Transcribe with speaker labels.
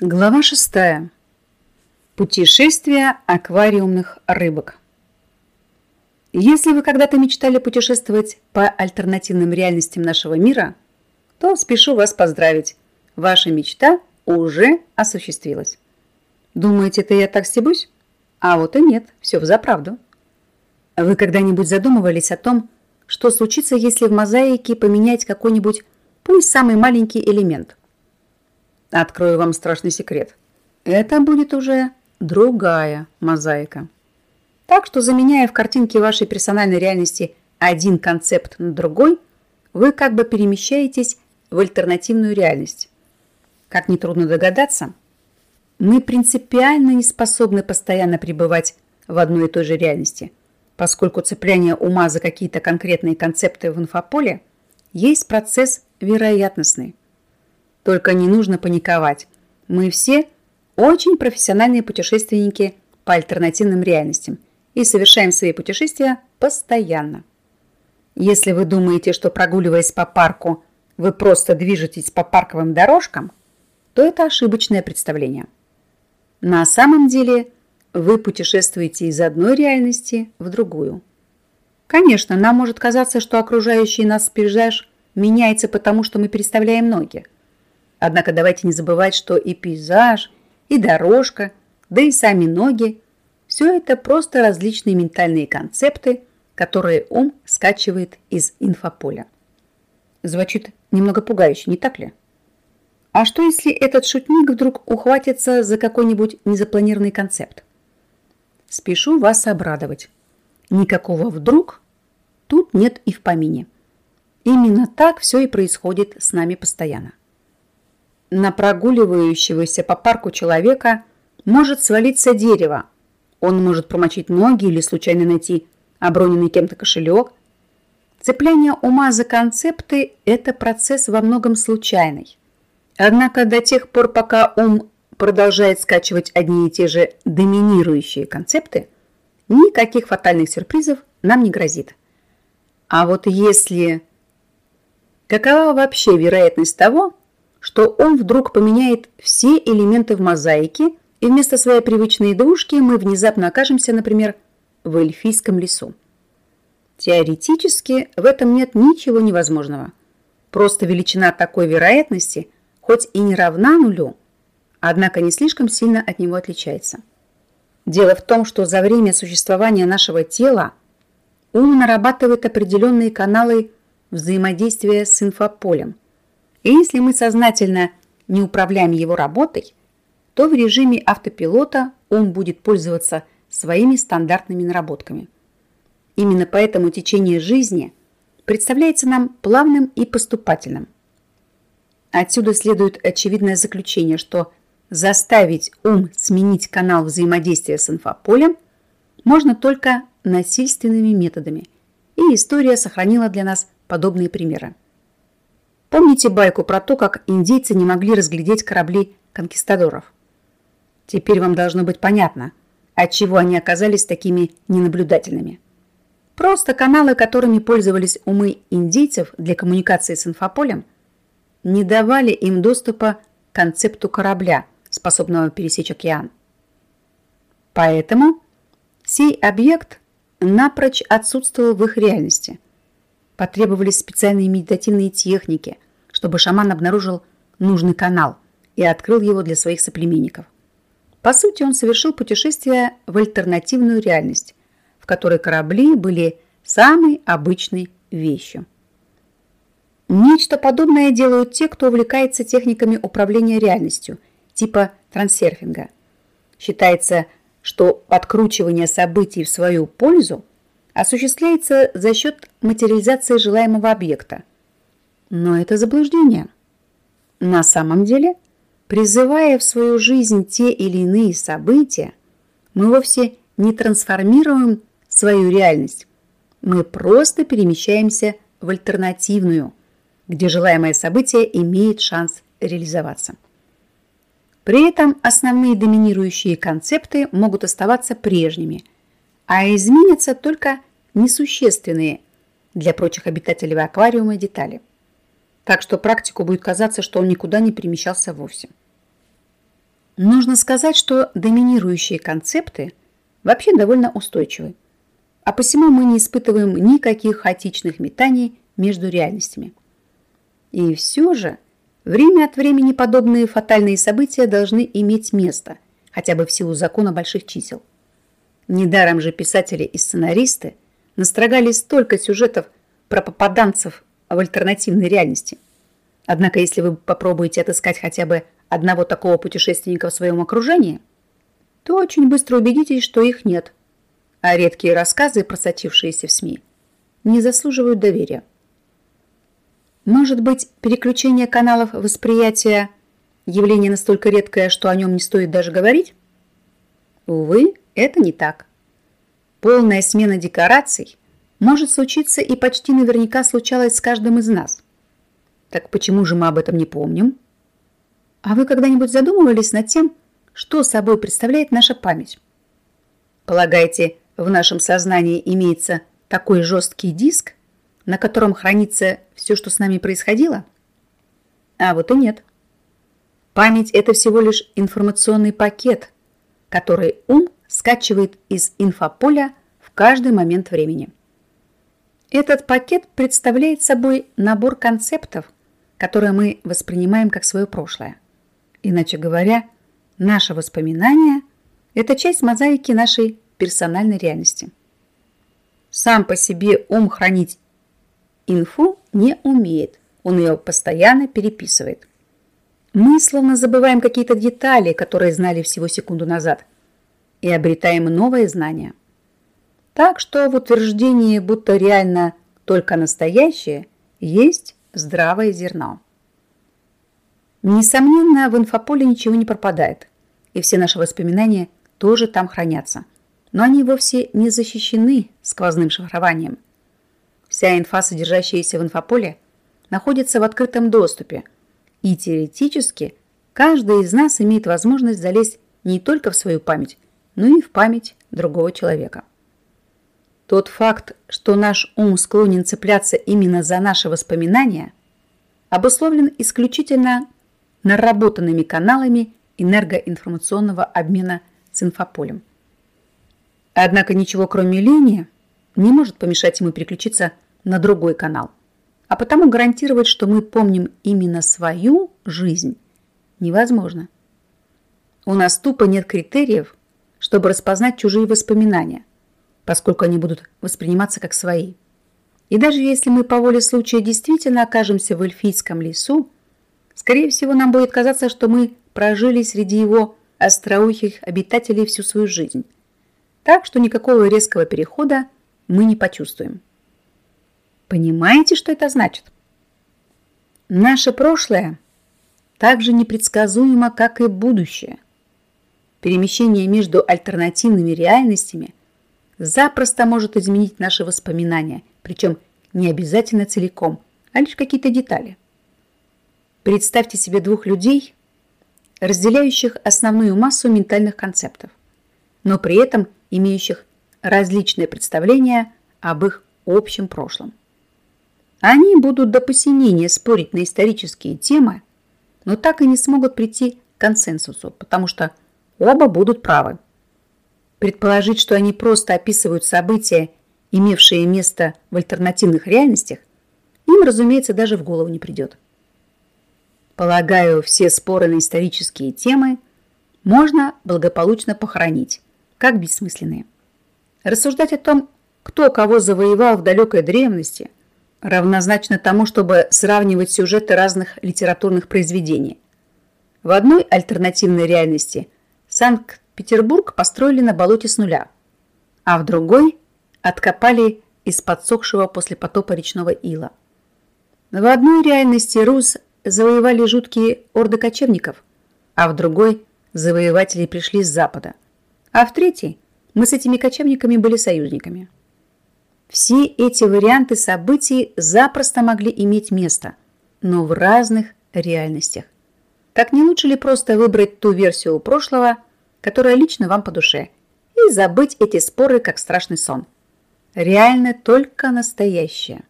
Speaker 1: Глава 6. Путешествие аквариумных рыбок. Если вы когда-то мечтали путешествовать по альтернативным реальностям нашего мира, то спешу вас поздравить. Ваша мечта уже осуществилась. Думаете, это я так стебусь? А вот и нет, все взаправду. Вы когда-нибудь задумывались о том, что случится, если в мозаике поменять какой-нибудь, пусть самый маленький элемент? Открою вам страшный секрет. Это будет уже другая мозаика. Так что, заменяя в картинке вашей персональной реальности один концепт на другой, вы как бы перемещаетесь в альтернативную реальность. Как нетрудно догадаться, мы принципиально не способны постоянно пребывать в одной и той же реальности, поскольку цепляние ума за какие-то конкретные концепты в инфополе есть процесс вероятностный. Только не нужно паниковать. Мы все очень профессиональные путешественники по альтернативным реальностям и совершаем свои путешествия постоянно. Если вы думаете, что прогуливаясь по парку, вы просто движетесь по парковым дорожкам, то это ошибочное представление. На самом деле вы путешествуете из одной реальности в другую. Конечно, нам может казаться, что окружающий нас пейзаж меняется потому, что мы переставляем ноги – Однако давайте не забывать, что и пейзаж, и дорожка, да и сами ноги – все это просто различные ментальные концепты, которые ум скачивает из инфополя. Звучит немного пугающе, не так ли? А что, если этот шутник вдруг ухватится за какой-нибудь незапланированный концепт? Спешу вас обрадовать. Никакого «вдруг» тут нет и в помине. Именно так все и происходит с нами постоянно на прогуливающегося по парку человека может свалиться дерево. Он может промочить ноги или случайно найти оброненный кем-то кошелек. Цепляние ума за концепты – это процесс во многом случайный. Однако до тех пор, пока ум продолжает скачивать одни и те же доминирующие концепты, никаких фатальных сюрпризов нам не грозит. А вот если... Какова вообще вероятность того, что он вдруг поменяет все элементы в мозаике, и вместо своей привычной игрушки мы внезапно окажемся, например, в эльфийском лесу. Теоретически в этом нет ничего невозможного. Просто величина такой вероятности хоть и не равна нулю, однако не слишком сильно от него отличается. Дело в том, что за время существования нашего тела ум нарабатывает определенные каналы взаимодействия с инфополем – и если мы сознательно не управляем его работой, то в режиме автопилота он будет пользоваться своими стандартными наработками. Именно поэтому течение жизни представляется нам плавным и поступательным. Отсюда следует очевидное заключение, что заставить ум сменить канал взаимодействия с инфополем можно только насильственными методами, и история сохранила для нас подобные примеры. Помните байку про то, как индейцы не могли разглядеть корабли конкистадоров? Теперь вам должно быть понятно, отчего они оказались такими ненаблюдательными. Просто каналы, которыми пользовались умы индейцев для коммуникации с инфополем, не давали им доступа к концепту корабля, способного пересечь океан. Поэтому сей объект напрочь отсутствовал в их реальности – Потребовались специальные медитативные техники, чтобы шаман обнаружил нужный канал и открыл его для своих соплеменников. По сути, он совершил путешествие в альтернативную реальность, в которой корабли были самой обычной вещью. Нечто подобное делают те, кто увлекается техниками управления реальностью, типа трансерфинга. Считается, что подкручивание событий в свою пользу осуществляется за счет материализации желаемого объекта. Но это заблуждение. На самом деле, призывая в свою жизнь те или иные события, мы вовсе не трансформируем свою реальность. Мы просто перемещаемся в альтернативную, где желаемое событие имеет шанс реализоваться. При этом основные доминирующие концепты могут оставаться прежними, а изменятся только несущественные для прочих обитателей аквариума детали. Так что практику будет казаться, что он никуда не перемещался вовсе. Нужно сказать, что доминирующие концепты вообще довольно устойчивы, а посему мы не испытываем никаких хаотичных метаний между реальностями. И все же время от времени подобные фатальные события должны иметь место, хотя бы в силу закона больших чисел. Недаром же писатели и сценаристы настрогали столько сюжетов про попаданцев в альтернативной реальности. Однако, если вы попробуете отыскать хотя бы одного такого путешественника в своем окружении, то очень быстро убедитесь, что их нет, а редкие рассказы, просочившиеся в СМИ, не заслуживают доверия. Может быть, переключение каналов восприятия – явление настолько редкое, что о нем не стоит даже говорить? Увы, это не так. Полная смена декораций может случиться и почти наверняка случалось с каждым из нас. Так почему же мы об этом не помним? А вы когда-нибудь задумывались над тем, что собой представляет наша память? Полагаете, в нашем сознании имеется такой жесткий диск, на котором хранится все, что с нами происходило? А вот и нет. Память – это всего лишь информационный пакет, который ум скачивает из инфополя в каждый момент времени. Этот пакет представляет собой набор концептов, которые мы воспринимаем как свое прошлое. Иначе говоря, наше воспоминание – это часть мозаики нашей персональной реальности. Сам по себе ум хранить инфу не умеет, он ее постоянно переписывает. Мы словно забываем какие-то детали, которые знали всего секунду назад – и обретаем новые знания. Так что в утверждении, будто реально только настоящее, есть здравое зерно. Несомненно, в инфополе ничего не пропадает, и все наши воспоминания тоже там хранятся. Но они вовсе не защищены сквозным шифрованием. Вся инфа, содержащаяся в инфополе, находится в открытом доступе, и теоретически каждый из нас имеет возможность залезть не только в свою память, но и в память другого человека. Тот факт, что наш ум склонен цепляться именно за наши воспоминания, обусловлен исключительно наработанными каналами энергоинформационного обмена с инфополем. Однако ничего кроме линии не может помешать ему переключиться на другой канал, а потому гарантировать, что мы помним именно свою жизнь, невозможно. У нас тупо нет критериев, чтобы распознать чужие воспоминания, поскольку они будут восприниматься как свои. И даже если мы по воле случая действительно окажемся в эльфийском лесу, скорее всего, нам будет казаться, что мы прожили среди его остроухих обитателей всю свою жизнь. Так что никакого резкого перехода мы не почувствуем. Понимаете, что это значит? Наше прошлое так же непредсказуемо, как и будущее – перемещение между альтернативными реальностями запросто может изменить наши воспоминания, причем не обязательно целиком, а лишь какие-то детали. Представьте себе двух людей, разделяющих основную массу ментальных концептов, но при этом имеющих различные представления об их общем прошлом. Они будут до посинения спорить на исторические темы, но так и не смогут прийти к консенсусу, потому что оба будут правы. Предположить, что они просто описывают события, имевшие место в альтернативных реальностях, им, разумеется, даже в голову не придет. Полагаю, все споры на исторические темы можно благополучно похоронить, как бессмысленные. Рассуждать о том, кто кого завоевал в далекой древности, равнозначно тому, чтобы сравнивать сюжеты разных литературных произведений. В одной альтернативной реальности – Санкт-Петербург построили на болоте с нуля, а в другой откопали из подсохшего после потопа речного ила. В одной реальности Рус завоевали жуткие орды кочевников, а в другой завоеватели пришли с запада, а в третьей мы с этими кочевниками были союзниками. Все эти варианты событий запросто могли иметь место, но в разных реальностях. Так не лучше ли просто выбрать ту версию прошлого, которая лично вам по душе, и забыть эти споры, как страшный сон. Реально только настоящее.